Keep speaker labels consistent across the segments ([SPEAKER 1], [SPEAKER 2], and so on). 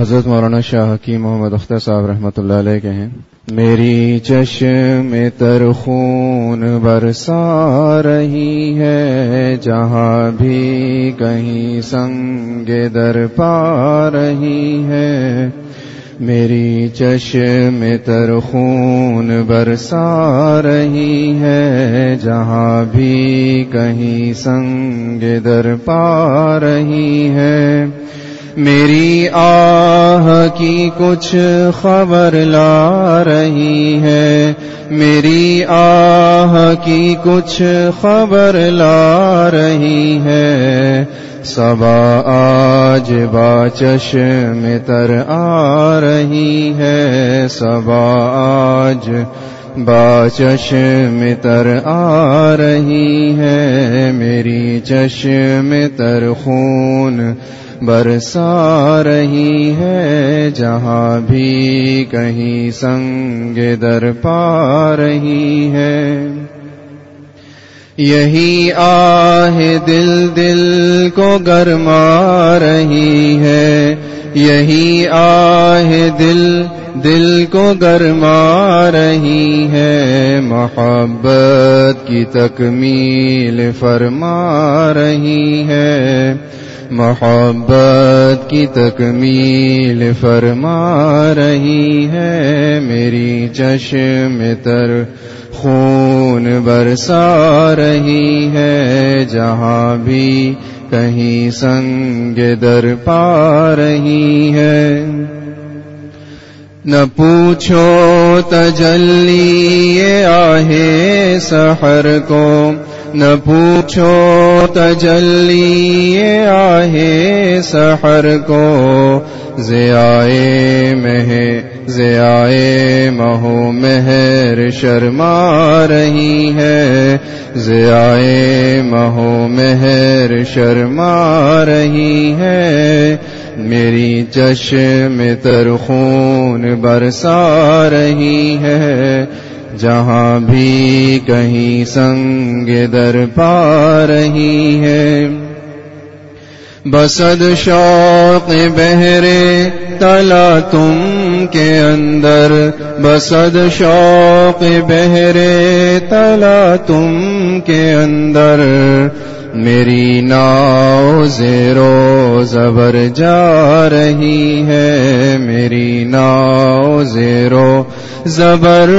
[SPEAKER 1] حضرت مولانا شاہ حکیم محمد اختر صاحب رحمۃ اللہ علیہ کے ہیں، میری چشم تر خون برسا رہی ہے، جہاں بھی کہیں سنگ در پا رہی ہے۔ میری چشم تر خون برسا رہی ہے، جہاں بھی کہیں سنگ در پا رہی ہے۔ میری آہ کی کچھ خبر لا رہی ہے۔ میری آہ کی کچھ خبر لا رہی ہے۔ صبا آج با چشم تر آ رہی ہے۔ صبا آج با چشم تر آ رہی ہے۔ میری چشم تر خون برسا رہی ہے، جہاں بھی کہیں سنگ در پا رہی ہے۔ یہی آہ دل دل کو گرما رہی ہے۔ یہی آہ دل دل کو گرما رہی ہے۔ محبت کی تکمیل فرما رہی ہے۔ محبت کی تکمیل فرما رہی ہے میری چشم تر خون برسا رہی ہے جہاں بھی کہیں سنگ در پا رہی ہے نہ پوچھو تجلی آہے سحر کو، نہ پوچھو تجلی آہے سحر کو زیائے مہ زیائے مہو مہر شرما رہی ہے زیائے مہو مہر شرما رہی ہے۔ میری چشم تر خون برسا رہی ہے، جہاں بھی کہیں سنگ در پا رہی ہے۔ بسد شوق بہرے تلا تم کے اندر، بسد شوق بہرے تلا تم کے اندر۔ میری ناؤ زیرو زبر جا رہی ہے، میری ناؤ زیرو زبر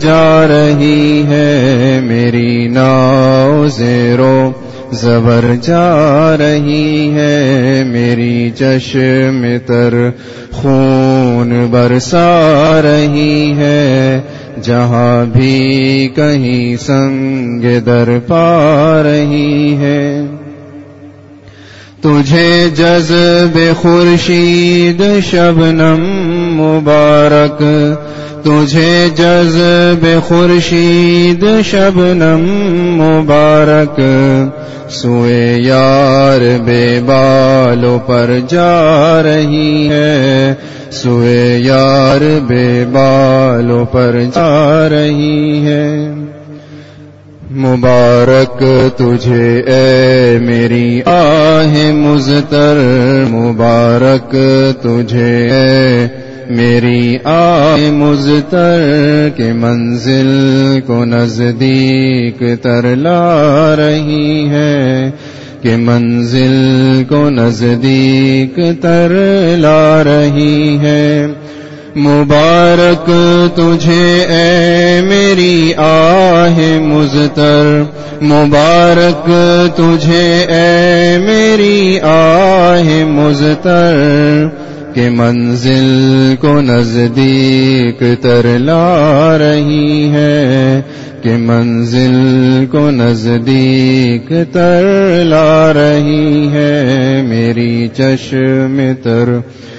[SPEAKER 1] جا رہی ہے، میری ناؤ زیرو زبر جا رہی ہے، میری چشم تر خون برسا رہی ہے۔ جہاں بھی کہیں سنگ در پا رہی ہے۔ تجھے جذب خورشید شبنم مبارک تجھے جذب خورشید شبنم مبارک، سوئے یار بے بالوں پر جا رہی ہے۔ سوئے یار بے بالوں پر جا رہی ہے۔ مبارک تجھے اے میری آہ مزتر مبارک تجھے اے میری آہ مزتر کے منزل کو نزدیک تر لا رہی ہے کہ منزل کو نزدیک تر لا رہی ہے۔ مبارک تجھے اے میری آہ مزتر مبارک تجھے اے میری آہ مزتر کہ منزل کو نزدیک تر لا رہی ہے، کہ منزل کو نزدیک تر لا رہی ہے۔ میری چشم تر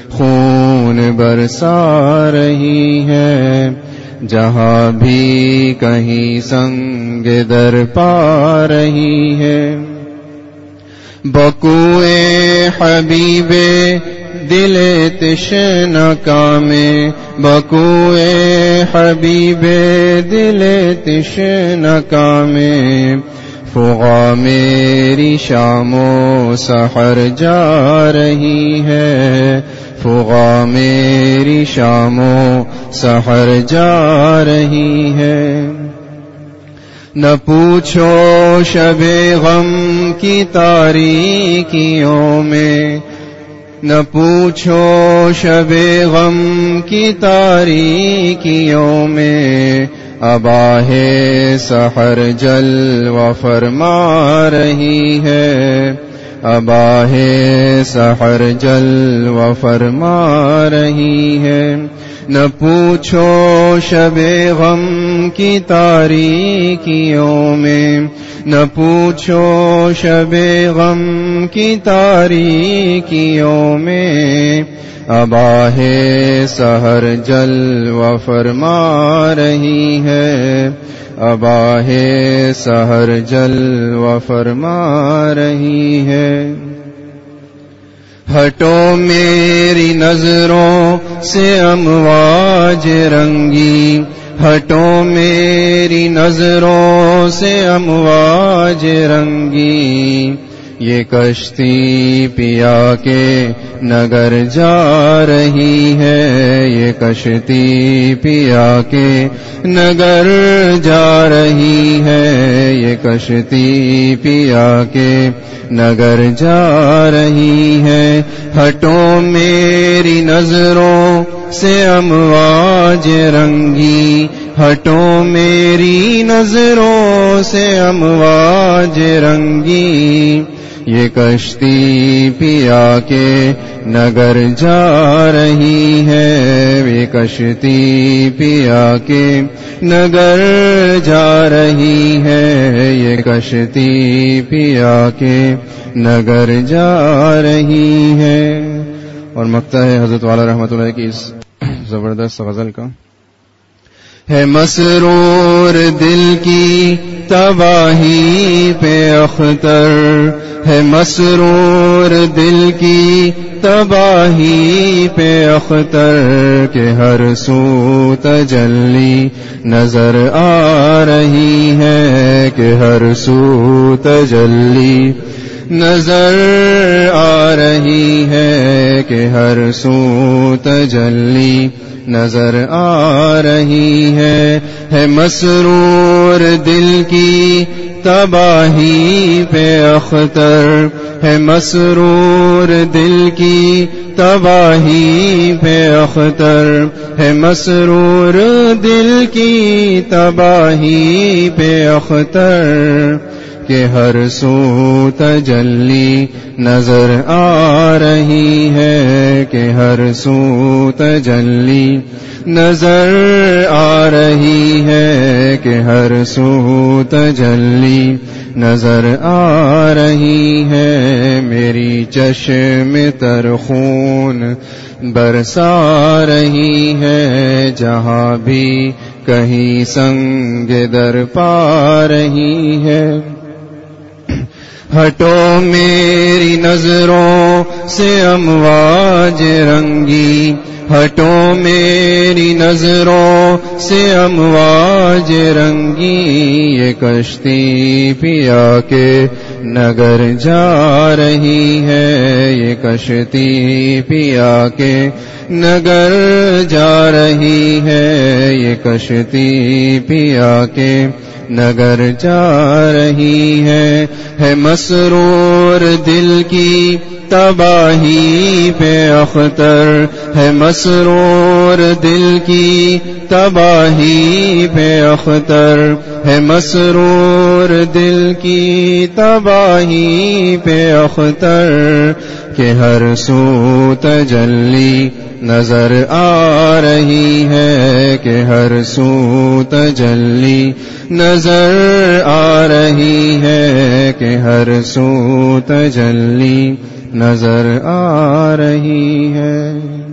[SPEAKER 1] خون برسا رہی ہے۔ جہاں بھی کہیں سنگ در پا رہی ہے۔ بکوئے حبیب دل تشن کامے بکوئے حبیب دل تشن کامے فغا میری شام و سحر جا رہی ہے۔ فغا میری شام و سحر جا رہی ہے۔ نہ پوچھو شب غم کی تاریکیوں میں نہ پوچھو شب غم کی تاریکیوں میں اباہ سحر جل و فرما رہی ہے۔ اباہ سحر جل و فرما رہی ہے۔ نہ پوچھو شب غم کی تاریکیوں میں، نہ پوچھو شب غم کی تاریکیوں میں۔ اباہ سحر جل و فرما رہی ہے۔ اباہ سحر جل و فرما رہی ہے۔ ہٹو میری نظروں سے امواج رنگی۔ ہٹو میری نظروں سے امواج رنگی۔ یہ کشتی پیا کے نگر جا رہی ہے۔ یہ کشتی پیا کے نگر جا رہی ہے۔ یہ کشتی پیا کے نگر جا رہی ہے۔ ہٹو میری نظروں سے امواج رنگی۔ ہٹو میری نظروں سے امواج رنگی۔ یہ کشتی پیا کے نگر جا رہی ہے۔ یہ کشتی پیا کے نگر جا رہی ہے۔ یہ کشتی پیا کے نگر جا رہی ہے۔ اور مکتا ہے حضرت والا رحمت اللہ کی اس زبردست غزل کا۔ ہے مسرور دل کی تباہی پہ اختر۔ ہے مسرور دل کی تباہی پہ اختر کے ہر سو تجلی نظر آ رہی ہے کہ ہر سو تجلی نظر آ رہی ہے کہ ہر سو تجلی نظر آ رہی ہے ہے مسرور دل کی تباہی پہ اختر ہے مسرور دل کی تباہی پہ اختر ہے مسرور دل کی تباہی پہ اختر کہ ہر سو تجلی نظر آ رہی ہے کہ ہر سو تجلی نظر آ رہی ہے کہ ہر سو تجلی نظر آ رہی ہے میری چشم تر خون برسا رہی ہے جہاں بھی کہیں سنگ در پا رہی ہے ہٹو میری نظروں سے امواج رنگی۔ ہٹو میری نظروں سے امواج رنگی۔ یہ کشتی پیا کے نگر جا رہی ہے۔ یہ کشتی پیا کے نگر جا رہی ہے۔ یہ کشتی پیا کے نگر جا رہی ہے ہے مسرور دل کی تباہی پہ اختر۔ ہے مسرور دل کی تباہی پہ اختر۔ ہے مسرور دل کی تباہی پہ اختر۔ کہ ہر سو تجلی نظر آ رہی ہے کہ ہر سو تجلی نظر آ رہی ہے کہ ہر سو تجلی نظر آ رہی ہے۔